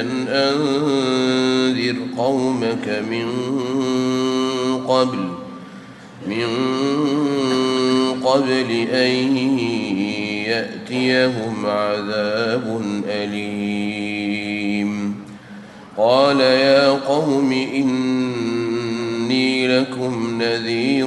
أن أنذر قومك من قبل من قبل أن يأتيهم عذاب أليم. قال يا قوم إني لكم نذير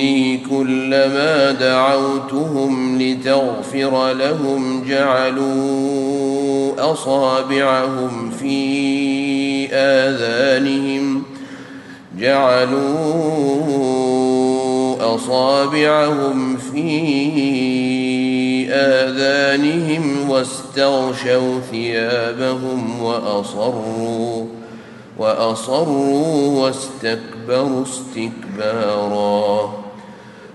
وإني كلما دعوتهم لتغفر لهم جعلوا أصابعهم في آذانهم جعلوا أصابعهم في آذانهم واستغشوا ثيابهم وأصروا وأصروا واستكبروا استكبارا.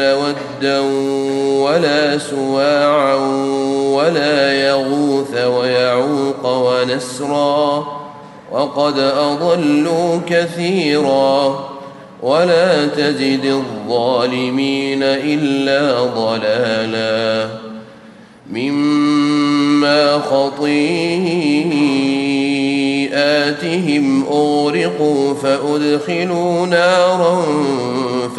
ودا ولا سواعا ولا يغوث ويعوق ونسرا وقد أضلوا كثيرا ولا تزد الظالمين إلا ضلالا مما خطيئاتهم أغرقوا فأدخلوا نارا